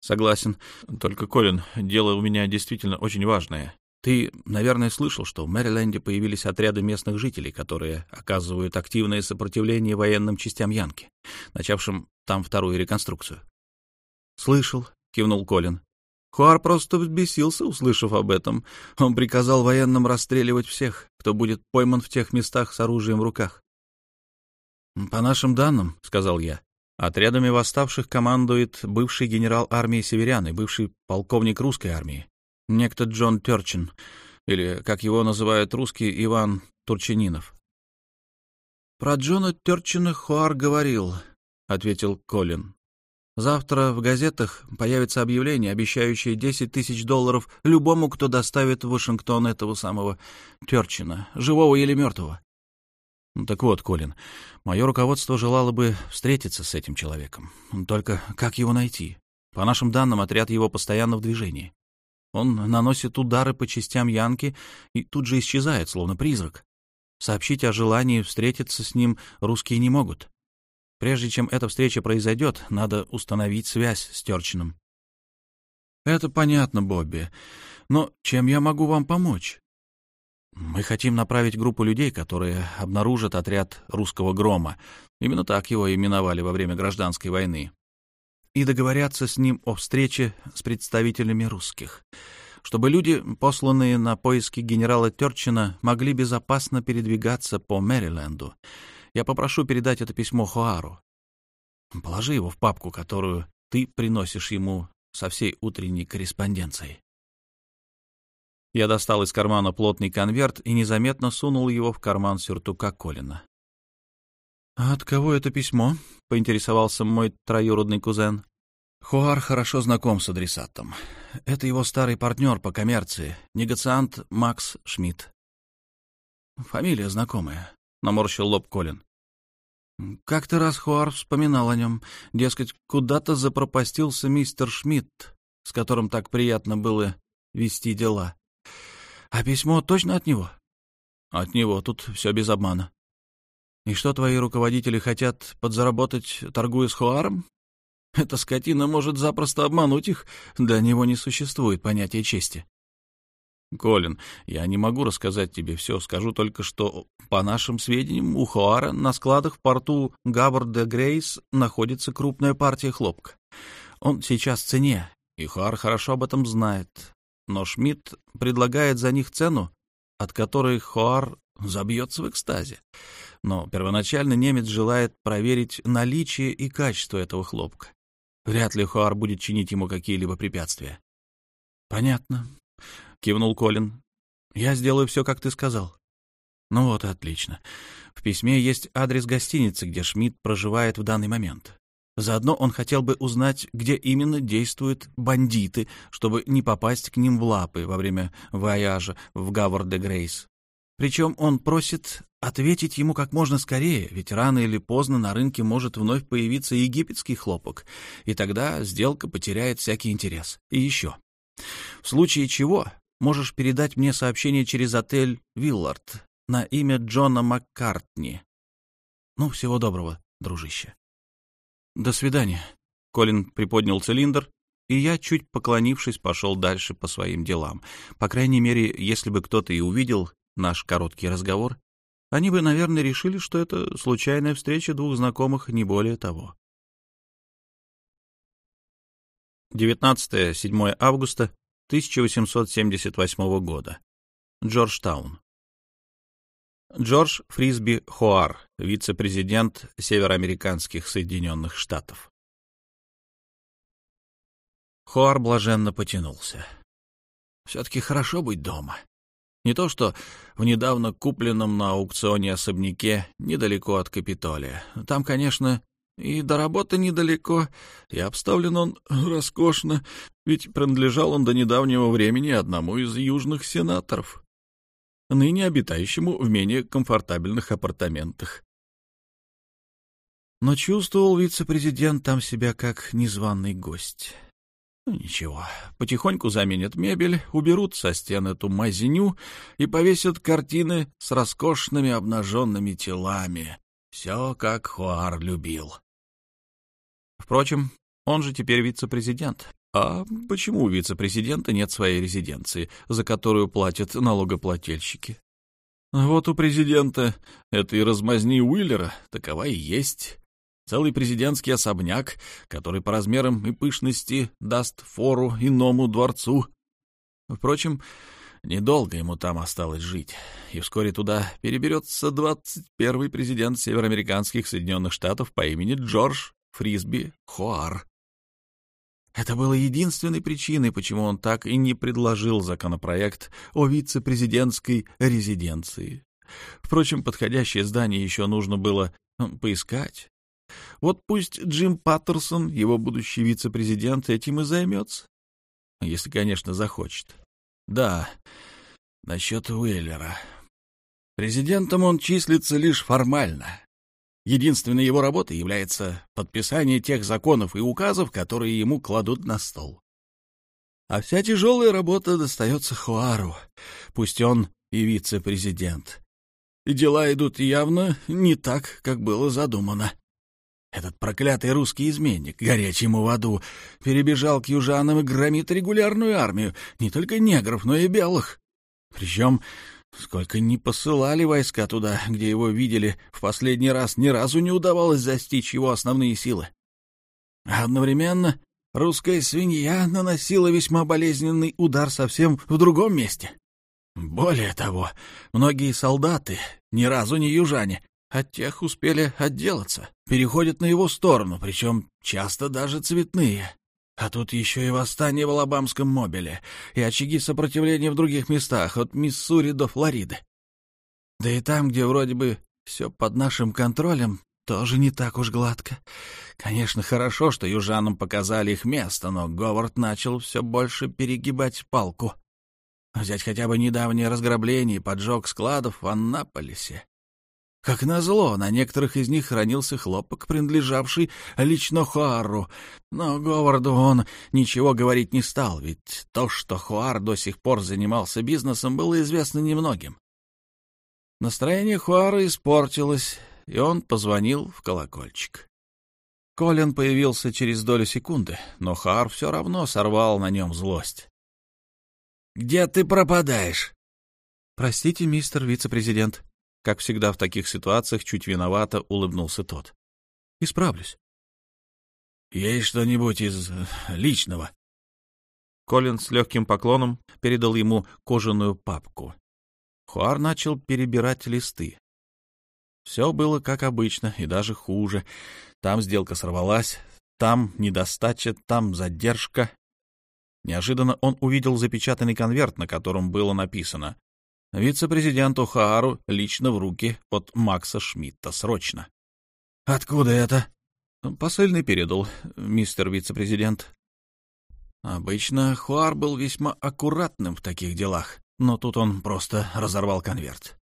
Согласен. Только, Колин, дело у меня действительно очень важное. Ты, наверное, слышал, что в Мэриленде появились отряды местных жителей, которые оказывают активное сопротивление военным частям Янки, начавшим там вторую реконструкцию. Слышал, кивнул Колин. Хуар просто взбесился, услышав об этом. Он приказал военным расстреливать всех, кто будет пойман в тех местах с оружием в руках. «По нашим данным», — сказал я, — «отрядами восставших командует бывший генерал армии северян и бывший полковник русской армии, некто Джон Терчин, или, как его называют русские, Иван Турчининов». «Про Джона Терчина Хуар говорил», — ответил Колин. Завтра в газетах появится объявление, обещающее 10 тысяч долларов любому, кто доставит в Вашингтон этого самого Терчина, живого или мертвого. Ну, так вот, Колин, мое руководство желало бы встретиться с этим человеком. Только как его найти? По нашим данным, отряд его постоянно в движении. Он наносит удары по частям Янки и тут же исчезает, словно призрак. Сообщить о желании встретиться с ним русские не могут. Прежде чем эта встреча произойдет, надо установить связь с Терчином. Это понятно, Бобби. Но чем я могу вам помочь? Мы хотим направить группу людей, которые обнаружат отряд русского грома. Именно так его именовали во время гражданской войны. И договорятся с ним о встрече с представителями русских, чтобы люди, посланные на поиски генерала Терчина, могли безопасно передвигаться по Мэриленду я попрошу передать это письмо Хуару. Положи его в папку, которую ты приносишь ему со всей утренней корреспонденцией. Я достал из кармана плотный конверт и незаметно сунул его в карман сюртука Колина. «А от кого это письмо?» — поинтересовался мой троюродный кузен. Хуар хорошо знаком с адресатом. Это его старый партнер по коммерции, негациант Макс Шмидт. Фамилия знакомая. — наморщил лоб Колин. Как-то раз Хуар вспоминал о нем. Дескать, куда-то запропастился мистер Шмидт, с которым так приятно было вести дела. А письмо точно от него? От него, тут все без обмана. И что твои руководители хотят подзаработать, торгуя с Хуаром? Эта скотина может запросто обмануть их, для него не существует понятия чести. Колин, я не могу рассказать тебе все, скажу только, что, по нашим сведениям, у Хуара на складах в порту Габбард-де-Грейс находится крупная партия хлопка. Он сейчас в цене, и Хуар хорошо об этом знает. Но Шмидт предлагает за них цену, от которой Хуар забьется в экстазе. Но первоначально немец желает проверить наличие и качество этого хлопка. Вряд ли Хуар будет чинить ему какие-либо препятствия. — Понятно. — кивнул Колин. Я сделаю все, как ты сказал. Ну вот, отлично. В письме есть адрес гостиницы, где Шмидт проживает в данный момент. Заодно он хотел бы узнать, где именно действуют бандиты, чтобы не попасть к ним в лапы во время вояжа в Гавар-де-Грейс. Причем он просит ответить ему как можно скорее, ведь рано или поздно на рынке может вновь появиться египетский хлопок, и тогда сделка потеряет всякий интерес. И еще. В случае чего можешь передать мне сообщение через отель «Виллард» на имя Джона Маккартни. Ну, всего доброго, дружище. До свидания. Колин приподнял цилиндр, и я, чуть поклонившись, пошел дальше по своим делам. По крайней мере, если бы кто-то и увидел наш короткий разговор, они бы, наверное, решили, что это случайная встреча двух знакомых, не более того. 19-7 августа 1878 года. Джорджтаун. Джордж Фрисби Хоар, вице-президент Североамериканских Соединенных Штатов. Хоар блаженно потянулся. Все-таки хорошо быть дома. Не то что в недавно купленном на аукционе особняке недалеко от Капитолия. Там, конечно, и до работы недалеко, и обставлен он роскошно, ведь принадлежал он до недавнего времени одному из южных сенаторов, ныне обитающему в менее комфортабельных апартаментах. Но чувствовал вице-президент там себя как незваный гость. Ну, ничего, потихоньку заменят мебель, уберут со стен эту мазню и повесят картины с роскошными обнаженными телами. Все, как Хуар любил. Впрочем, он же теперь вице-президент. А почему у вице-президента нет своей резиденции, за которую платят налогоплательщики? Вот у президента этой размазни Уиллера такова и есть. Целый президентский особняк, который по размерам и пышности даст фору иному дворцу. Впрочем, недолго ему там осталось жить, и вскоре туда переберется двадцать первый президент североамериканских Соединенных Штатов по имени Джордж Фрисби Хоар. Это было единственной причиной, почему он так и не предложил законопроект о вице-президентской резиденции. Впрочем, подходящее здание еще нужно было поискать. Вот пусть Джим Паттерсон, его будущий вице-президент, этим и займется. Если, конечно, захочет. Да, насчет Уэллера. Президентом он числится лишь формально. Единственной его работой является подписание тех законов и указов, которые ему кладут на стол. А вся тяжелая работа достается Хуару, пусть он и вице-президент. И дела идут явно не так, как было задумано. Этот проклятый русский изменник, горячему в аду, перебежал к южанам и громит регулярную армию, не только негров, но и белых. Причем, сколько ни посылали войска туда, где его видели, в последний раз ни разу не удавалось застичь его основные силы. Одновременно русская свинья наносила весьма болезненный удар совсем в другом месте. Более того, многие солдаты, ни разу не южане, от тех успели отделаться, переходят на его сторону, причем часто даже цветные. А тут еще и восстание в Алабамском мобиле, и очаги сопротивления в других местах, от Миссури до Флориды. Да и там, где вроде бы все под нашим контролем, тоже не так уж гладко. Конечно, хорошо, что южанам показали их место, но Говард начал все больше перегибать палку. Взять хотя бы недавнее разграбление и поджог складов в Аннаполисе. Как назло, на некоторых из них хранился хлопок, принадлежавший лично Хуару, но Говарду он ничего говорить не стал, ведь то, что Хуар до сих пор занимался бизнесом, было известно немногим. Настроение Хуара испортилось, и он позвонил в колокольчик. Колин появился через долю секунды, но Хуар все равно сорвал на нем злость. «Где ты пропадаешь?» «Простите, мистер вице-президент», как всегда в таких ситуациях, чуть виновато улыбнулся тот. «Исправлюсь». «Есть что-нибудь из э, личного?» Колин с легким поклоном передал ему кожаную папку. Хуар начал перебирать листы. Все было как обычно, и даже хуже. Там сделка сорвалась, там недостача, там задержка. Неожиданно он увидел запечатанный конверт, на котором было написано вице-президенту Хаару лично в руки от Макса Шмидта срочно. «Откуда это?» «Посыльный передал, мистер вице-президент». Обычно Хуар был весьма аккуратным в таких делах, но тут он просто разорвал конверт.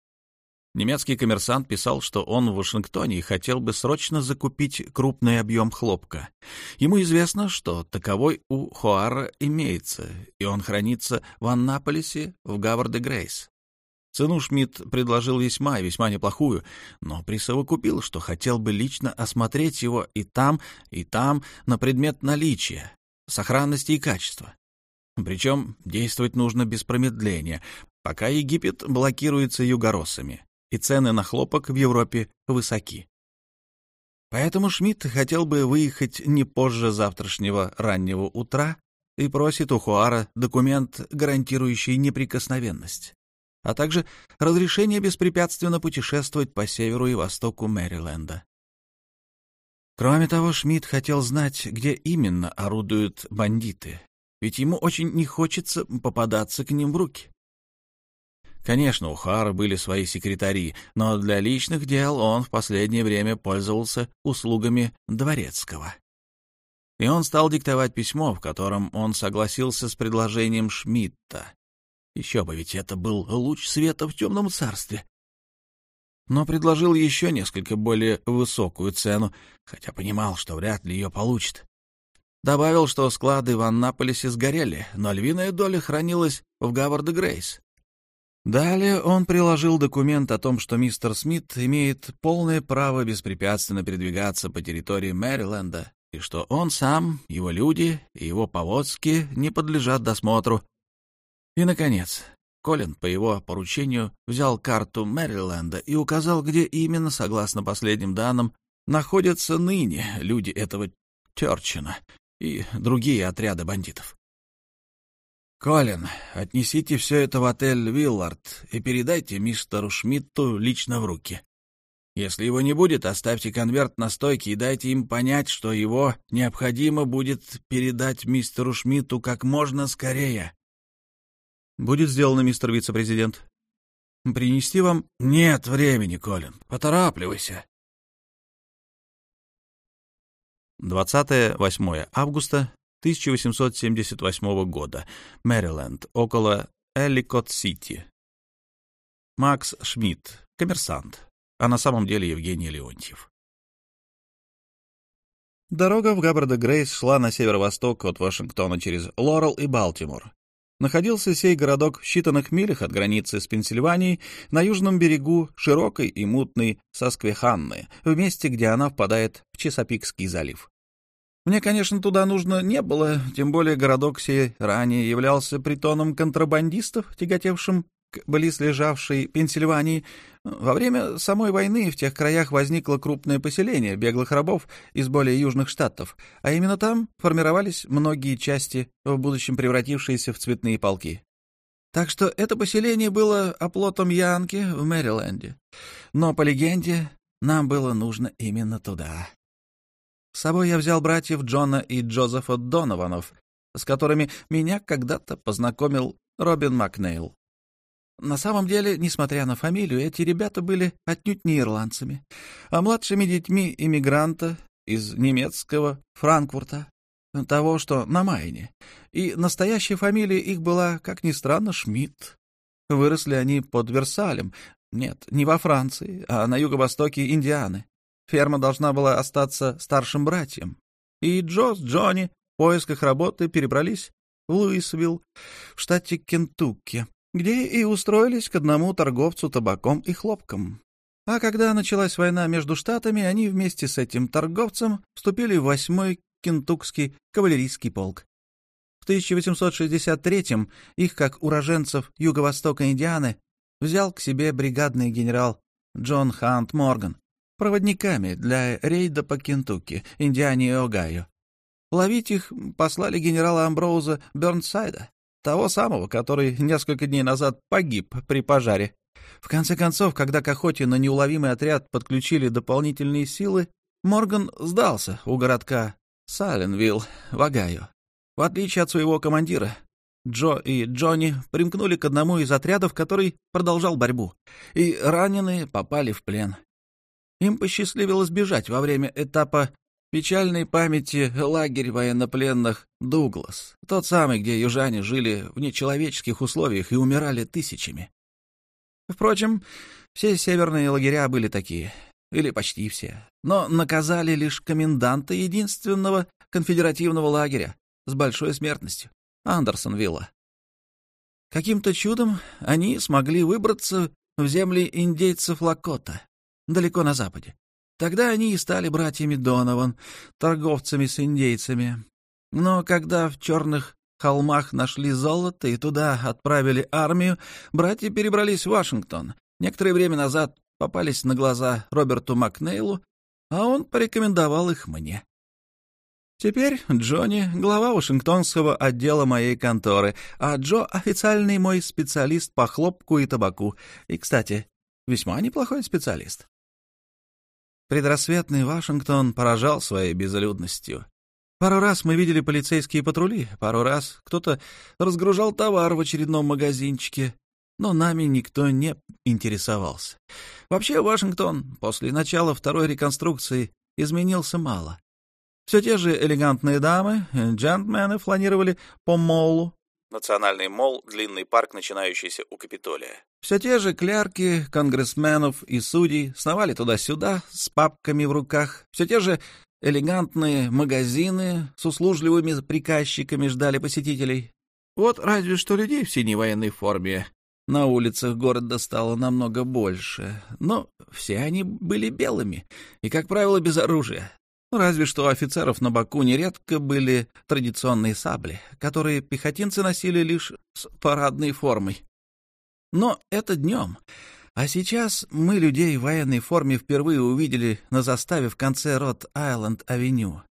Немецкий коммерсант писал, что он в Вашингтоне и хотел бы срочно закупить крупный объем хлопка. Ему известно, что таковой у Хуара имеется, и он хранится в Аннаполисе в Гаварде Грейс. Цену Шмидт предложил весьма и весьма неплохую, но присовокупил, что хотел бы лично осмотреть его и там, и там на предмет наличия, сохранности и качества. Причем действовать нужно без промедления, пока Египет блокируется югороссами и цены на хлопок в Европе высоки. Поэтому Шмидт хотел бы выехать не позже завтрашнего раннего утра и просит у Хуара документ, гарантирующий неприкосновенность, а также разрешение беспрепятственно путешествовать по северу и востоку Мэриленда. Кроме того, Шмидт хотел знать, где именно орудуют бандиты, ведь ему очень не хочется попадаться к ним в руки. Конечно, у Хара были свои секретари, но для личных дел он в последнее время пользовался услугами Дворецкого. И он стал диктовать письмо, в котором он согласился с предложением Шмидта. Еще бы, ведь это был луч света в темном царстве. Но предложил еще несколько более высокую цену, хотя понимал, что вряд ли ее получит. Добавил, что склады в Аннаполисе сгорели, но львиная доля хранилась в Гаварде Грейс. Далее он приложил документ о том, что мистер Смит имеет полное право беспрепятственно передвигаться по территории Мэриленда, и что он сам, его люди и его повозки не подлежат досмотру. И, наконец, Колин по его поручению взял карту Мэриленда и указал, где именно, согласно последним данным, находятся ныне люди этого Терчина и другие отряды бандитов. «Колин, отнесите все это в отель «Виллард» и передайте мистеру Шмидту лично в руки. Если его не будет, оставьте конверт на стойке и дайте им понять, что его необходимо будет передать мистеру Шмидту как можно скорее». «Будет сделано, мистер вице-президент. Принести вам...» «Нет времени, Колин. Поторапливайся». 28 августа 1878 года, Мэриленд, около Элликот-Сити. Макс Шмидт, коммерсант, а на самом деле Евгений Леонтьев. Дорога в Габбарда-Грейс шла на северо-восток от Вашингтона через Лорел и Балтимор. Находился сей городок в считанных милях от границы с Пенсильванией на южном берегу широкой и мутной Сосквеханны, в месте, где она впадает в Чесапикский залив. Мне, конечно, туда нужно не было, тем более городок сей ранее являлся притоном контрабандистов, тяготевшим к близлежавшей Пенсильвании. Во время самой войны в тех краях возникло крупное поселение беглых рабов из более южных штатов, а именно там формировались многие части, в будущем превратившиеся в цветные полки. Так что это поселение было оплотом Янки в Мэриленде. Но, по легенде, нам было нужно именно туда. С собой я взял братьев Джона и Джозефа Донованов, с которыми меня когда-то познакомил Робин Макнейл. На самом деле, несмотря на фамилию, эти ребята были отнюдь не ирландцами, а младшими детьми иммигранта из немецкого Франкфурта, того, что на Майне. И настоящая фамилия их была, как ни странно, Шмидт. Выросли они под Версалем. Нет, не во Франции, а на юго-востоке Индианы. Ферма должна была остаться старшим братьям. И Джо с Джонни в поисках работы перебрались в Луисвилл, в штате Кентукки, где и устроились к одному торговцу табаком и хлопком. А когда началась война между штатами, они вместе с этим торговцем вступили в восьмой кентукский кавалерийский полк. В 1863-м их, как уроженцев юго-востока Индианы, взял к себе бригадный генерал Джон Хант Морган, проводниками для рейда по Кентукки, Индиане и Огайо. Ловить их послали генерала Амброуза Бернсайда, того самого, который несколько дней назад погиб при пожаре. В конце концов, когда к охоте на неуловимый отряд подключили дополнительные силы, Морган сдался у городка Саленвилл в Огайо. В отличие от своего командира, Джо и Джонни примкнули к одному из отрядов, который продолжал борьбу, и раненые попали в плен. Им посчастливилось бежать во время этапа печальной памяти лагерь военнопленных Дуглас, тот самый, где южане жили в нечеловеческих условиях и умирали тысячами. Впрочем, все северные лагеря были такие, или почти все, но наказали лишь коменданта единственного конфедеративного лагеря с большой смертностью — Андерсонвилла. Каким-то чудом они смогли выбраться в земли индейцев Лакота, далеко на западе. Тогда они и стали братьями Донован, торговцами с индейцами. Но когда в черных холмах нашли золото и туда отправили армию, братья перебрались в Вашингтон. Некоторое время назад попались на глаза Роберту Макнейлу, а он порекомендовал их мне. Теперь Джонни — глава Вашингтонского отдела моей конторы, а Джо — официальный мой специалист по хлопку и табаку. И, кстати, весьма неплохой специалист. Предрассветный Вашингтон поражал своей безлюдностью. Пару раз мы видели полицейские патрули, пару раз кто-то разгружал товар в очередном магазинчике, но нами никто не интересовался. Вообще Вашингтон после начала второй реконструкции изменился мало. Все те же элегантные дамы, джентльмены фланировали по молу. Национальный мол — длинный парк, начинающийся у Капитолия. Все те же клерки, конгрессменов и судей сновали туда-сюда с папками в руках. Все те же элегантные магазины с услужливыми приказчиками ждали посетителей. Вот разве что людей в синей военной форме на улицах города стало намного больше, но все они были белыми и, как правило, без оружия. Разве что у офицеров на боку нередко были традиционные сабли, которые пехотинцы носили лишь с парадной формой. Но это днем. А сейчас мы людей в военной форме впервые увидели на заставе в конце Рот-Айленд-авеню,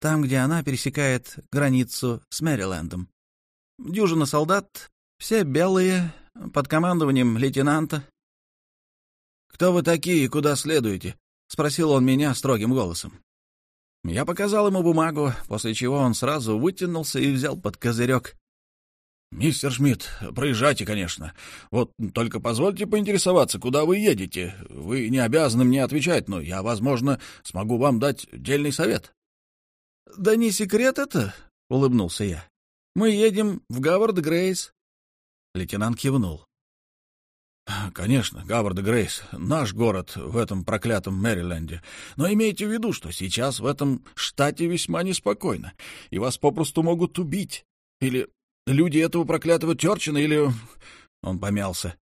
там, где она пересекает границу с Мэрилендом. Дюжина солдат, все белые, под командованием лейтенанта. «Кто вы такие и куда следуете?» — спросил он меня строгим голосом. Я показал ему бумагу, после чего он сразу вытянулся и взял под козырек. «Мистер Шмидт, проезжайте, конечно. Вот только позвольте поинтересоваться, куда вы едете. Вы не обязаны мне отвечать, но я, возможно, смогу вам дать дельный совет». «Да не секрет это», — улыбнулся я. «Мы едем в Гавард Грейс». Лейтенант кивнул. «Конечно, Гавард Грейс, наш город в этом проклятом Мэриленде. Но имейте в виду, что сейчас в этом штате весьма неспокойно, и вас попросту могут убить. Или люди этого проклятого Терчина, или...» Он помялся.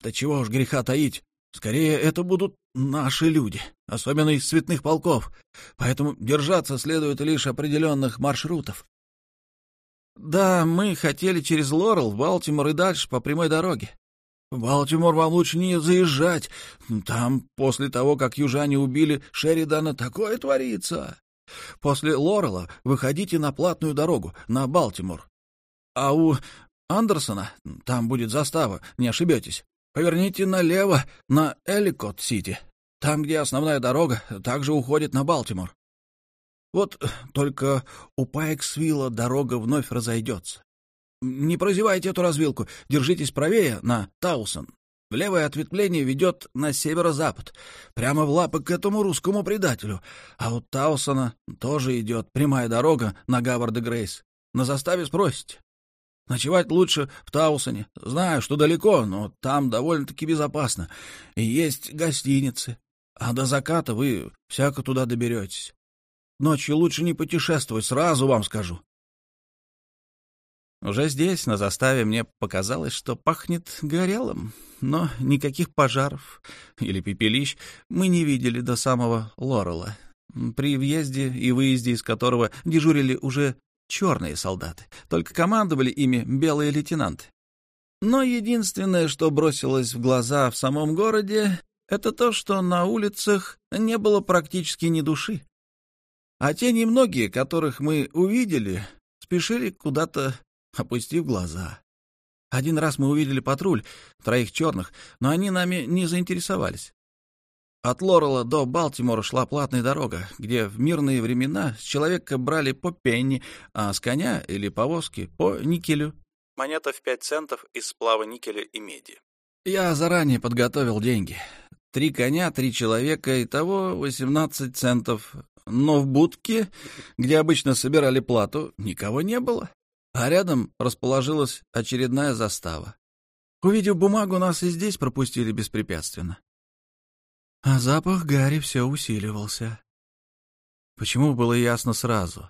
«Да чего уж греха таить. Скорее, это будут наши люди, особенно из цветных полков. Поэтому держаться следует лишь определенных маршрутов. Да, мы хотели через Лорел, Балтимор и дальше по прямой дороге. Балтимор вам лучше не заезжать. Там, после того, как южане убили Шеридана, такое творится. После Лорела выходите на платную дорогу, на Балтимор. А у Андерсона там будет застава, не ошибетесь. Поверните налево на Элликот-Сити. Там, где основная дорога, также уходит на Балтимор. Вот только у Пайксвилла дорога вновь разойдется. Не прозевайте эту развилку, держитесь правее на Таусон. Левое ответвление ведет на северо-запад, прямо в лапы к этому русскому предателю. А у Таусона тоже идет прямая дорога на Гаварда Грейс. На заставе спросите. Ночевать лучше в Таусоне. Знаю, что далеко, но там довольно-таки безопасно. И есть гостиницы. А до заката вы всяко туда доберетесь. Ночью лучше не путешествовать, сразу вам скажу. Уже здесь, на заставе, мне показалось, что пахнет горелым, но никаких пожаров или пепелищ мы не видели до самого Лорела, при въезде и выезде из которого дежурили уже черные солдаты, только командовали ими белые лейтенанты. Но единственное, что бросилось в глаза в самом городе, это то, что на улицах не было практически ни души. А те немногие, которых мы увидели, спешили куда-то опустив глаза. Один раз мы увидели патруль, троих черных, но они нами не заинтересовались. От Лорела до Балтимора шла платная дорога, где в мирные времена с человека брали по пенни, а с коня или повозки по никелю. Монета в пять центов из сплава никеля и меди. Я заранее подготовил деньги. Три коня, три человека, итого 18 центов. Но в будке, где обычно собирали плату, никого не было. А рядом расположилась очередная застава. Увидев бумагу, нас и здесь пропустили беспрепятственно. А запах Гарри все усиливался. Почему было ясно сразу?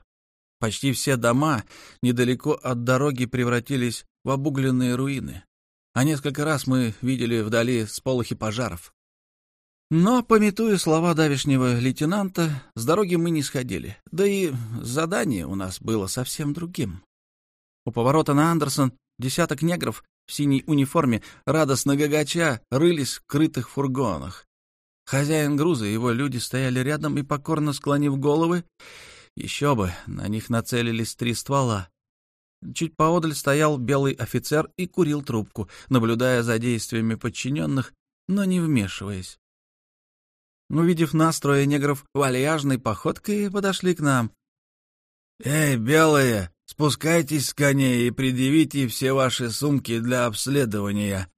Почти все дома недалеко от дороги превратились в обугленные руины, а несколько раз мы видели вдали сполохи пожаров. Но, пометуя слова давешнего лейтенанта, с дороги мы не сходили, да и задание у нас было совсем другим. У поворота на Андерсон десяток негров в синей униформе, радостно гагача, рылись в крытых фургонах. Хозяин груза и его люди стояли рядом и, покорно склонив головы, еще бы, на них нацелились три ствола. Чуть поодаль стоял белый офицер и курил трубку, наблюдая за действиями подчиненных, но не вмешиваясь. Увидев настрой негров вальяжной походкой, подошли к нам. «Эй, белые, спускайтесь с коней и предъявите все ваши сумки для обследования»,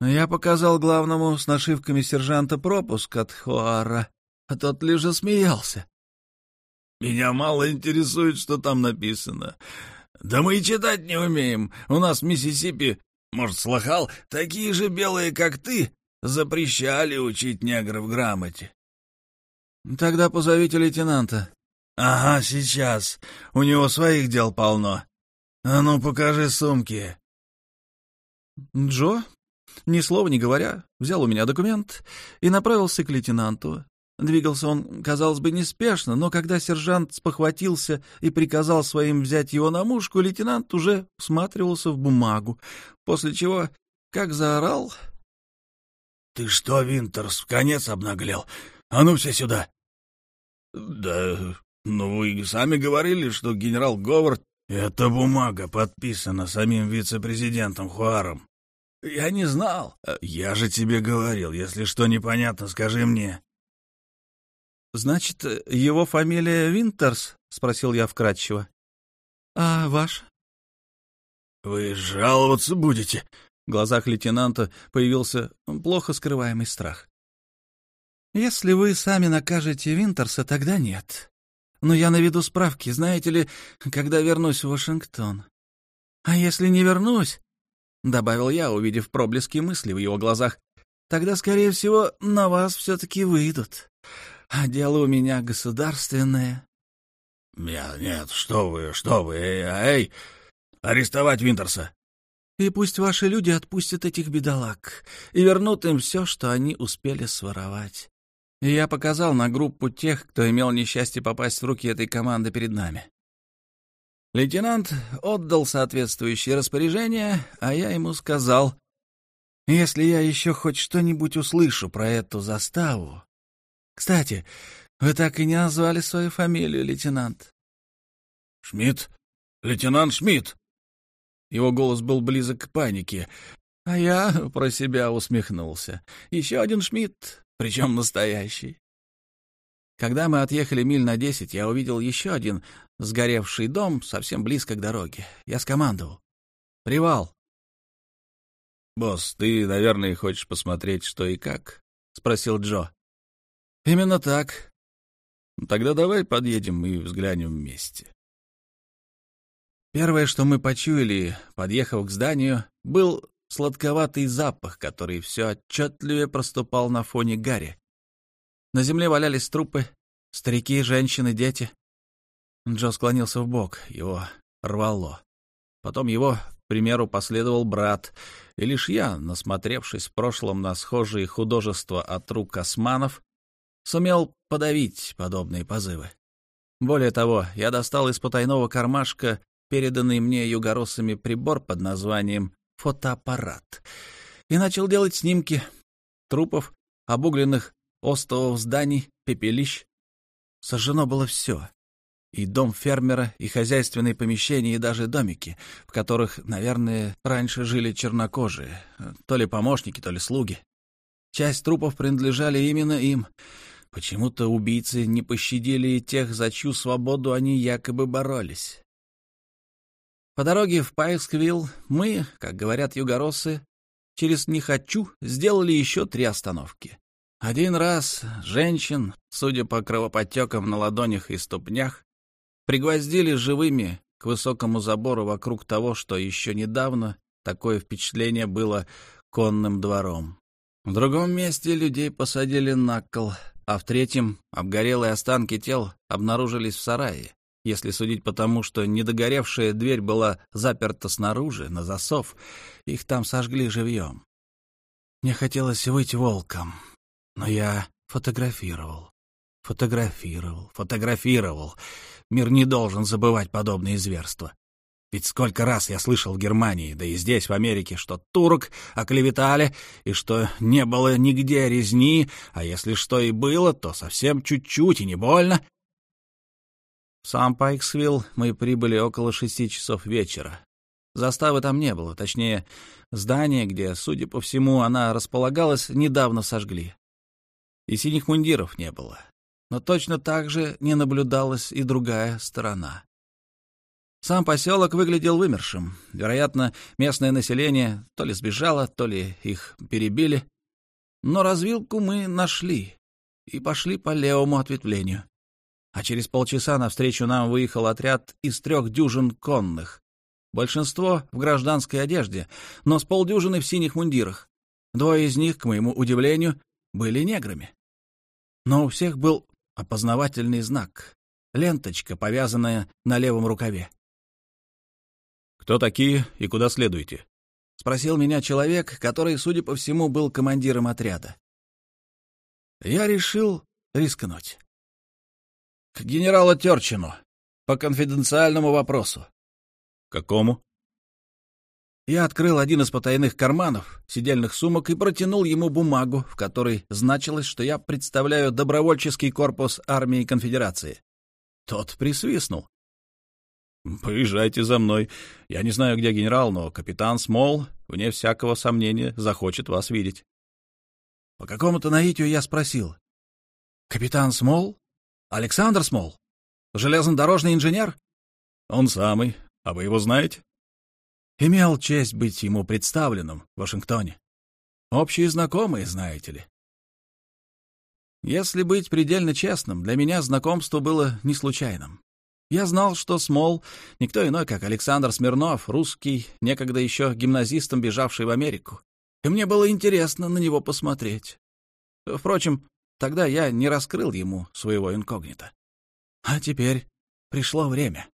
я показал главному с нашивками сержанта пропуск от Хуара, а тот лишь засмеялся. «Меня мало интересует, что там написано. Да мы и читать не умеем. У нас в Миссисипи, может, слыхал, такие же белые, как ты, запрещали учить негров грамоте». «Тогда позовите лейтенанта». «Ага, сейчас. У него своих дел полно. А ну, покажи сумки». Джо ни слова не говоря, взял у меня документ и направился к лейтенанту. Двигался он, казалось бы, неспешно, но когда сержант спохватился и приказал своим взять его на мушку, лейтенант уже всматривался в бумагу, после чего, как заорал... — Ты что, Винтерс, в конец обнаглел? А ну все сюда! — Да, ну вы сами говорили, что генерал Говард... — Эта бумага подписана самим вице-президентом Хуаром. «Я не знал. Я же тебе говорил, если что непонятно, скажи мне». «Значит, его фамилия Винтерс?» — спросил я вкратчиво. «А ваш?» «Вы жаловаться будете?» В глазах лейтенанта появился плохо скрываемый страх. «Если вы сами накажете Винтерса, тогда нет. Но я наведу справки, знаете ли, когда вернусь в Вашингтон. А если не вернусь, — добавил я, увидев проблески мысли в его глазах. «Тогда, скорее всего, на вас все-таки выйдут. А дело у меня государственное». «Нет, нет, что вы, что вы, эй, эй! Арестовать Винтерса!» «И пусть ваши люди отпустят этих бедолаг и вернут им все, что они успели своровать». И я показал на группу тех, кто имел несчастье попасть в руки этой команды перед нами. Лейтенант отдал соответствующее распоряжение, а я ему сказал, «Если я еще хоть что-нибудь услышу про эту заставу...» «Кстати, вы так и не назвали свою фамилию, лейтенант». «Шмидт? Лейтенант Шмидт!» Его голос был близок к панике, а я про себя усмехнулся. «Еще один Шмидт, причем настоящий». Когда мы отъехали миль на десять, я увидел еще один сгоревший дом совсем близко к дороге. Я скомандовал. «Привал!» «Босс, ты, наверное, хочешь посмотреть, что и как?» — спросил Джо. «Именно так. Тогда давай подъедем и взглянем вместе». Первое, что мы почуяли, подъехав к зданию, был сладковатый запах, который все отчетливее проступал на фоне гари. На земле валялись трупы, старики, женщины, дети. Джо склонился в бок, его рвало. Потом его, к примеру, последовал брат, и лишь я, насмотревшись в прошлом на схожие художества от рук османов, сумел подавить подобные позывы. Более того, я достал из потайного кармашка переданный мне югоросами прибор под названием фотоаппарат и начал делать снимки трупов, обугленных остовов зданий, пепелищ. Сожжено было все. И дом фермера, и хозяйственные помещения, и даже домики, в которых, наверное, раньше жили чернокожие, то ли помощники, то ли слуги. Часть трупов принадлежали именно им. Почему-то убийцы не пощадили тех, за чью свободу они якобы боролись. По дороге в Пайсквилл мы, как говорят югороссы, через «не хочу» сделали еще три остановки. Один раз женщин, судя по кровоподтекам на ладонях и ступнях, пригвоздили живыми к высокому забору вокруг того, что еще недавно такое впечатление было конным двором. В другом месте людей посадили на кол, а в третьем обгорелые останки тел обнаружились в сарае, если судить по тому, что недогоревшая дверь была заперта снаружи, на засов, их там сожгли живьем. Мне хотелось быть волком, но я фотографировал, фотографировал, фотографировал. Мир не должен забывать подобные зверства. Ведь сколько раз я слышал в Германии, да и здесь, в Америке, что турок оклеветали, и что не было нигде резни, а если что и было, то совсем чуть-чуть и не больно. В сам Пайксвилл мы прибыли около шести часов вечера. Заставы там не было, точнее, здание, где, судя по всему, она располагалась, недавно сожгли. И синих мундиров не было. Но точно так же не наблюдалась и другая сторона. Сам поселок выглядел вымершим. Вероятно, местное население то ли сбежало, то ли их перебили. Но развилку мы нашли и пошли по левому ответвлению. А через полчаса навстречу нам выехал отряд из трех дюжин конных. Большинство в гражданской одежде, но с полдюжины в синих мундирах. Двое из них, к моему удивлению, были неграми. Но у всех был опознавательный знак — ленточка, повязанная на левом рукаве. «Кто такие и куда следуете?» — спросил меня человек, который, судя по всему, был командиром отряда. Я решил рискнуть. «К генералу Терчину, по конфиденциальному вопросу». «Какому?» Я открыл один из потайных карманов, сидельных сумок, и протянул ему бумагу, в которой значилось, что я представляю добровольческий корпус армии конфедерации. Тот присвистнул. «Поезжайте за мной. Я не знаю, где генерал, но капитан Смол, вне всякого сомнения, захочет вас видеть». По какому-то наитию я спросил. «Капитан Смол? Александр Смол? Железнодорожный инженер?» «Он самый. А вы его знаете?» «Имел честь быть ему представленным в Вашингтоне. Общие знакомые, знаете ли». Если быть предельно честным, для меня знакомство было не случайным. Я знал, что Смол — никто иной, как Александр Смирнов, русский, некогда еще гимназистом, бежавший в Америку. И мне было интересно на него посмотреть. Впрочем, тогда я не раскрыл ему своего инкогнито. А теперь пришло время.